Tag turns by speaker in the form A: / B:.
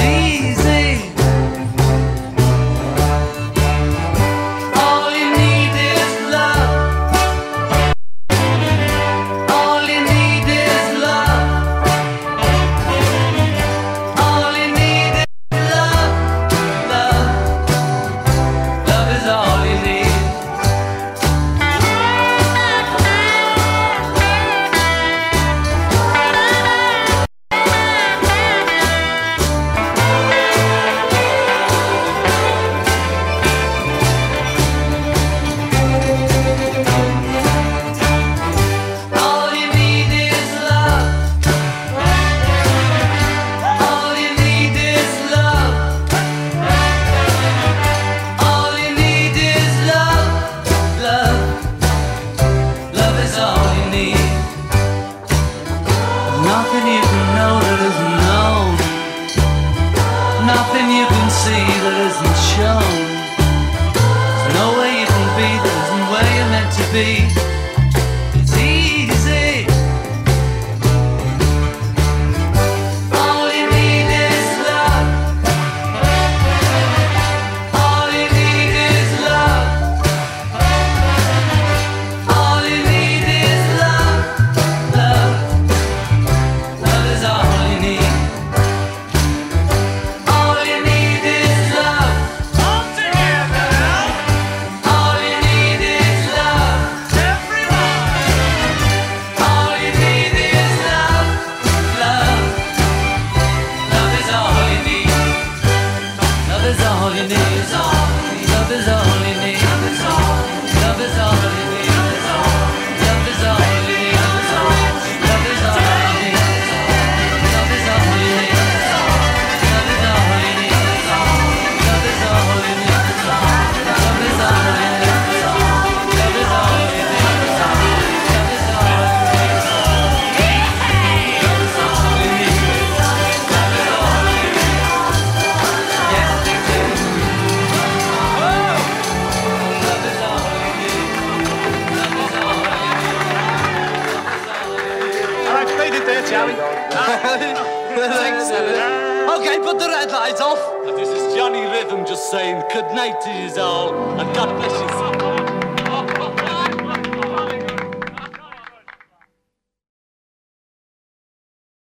A: season. See that isn't shown. There's no way you can be that isn't where you're meant to be. All you need. Love is all
B: played it there, Charlie.
C: Thanks, Okay, put the red lights off.
B: This is Johnny Rhythm just saying good night to you all, and God bless you.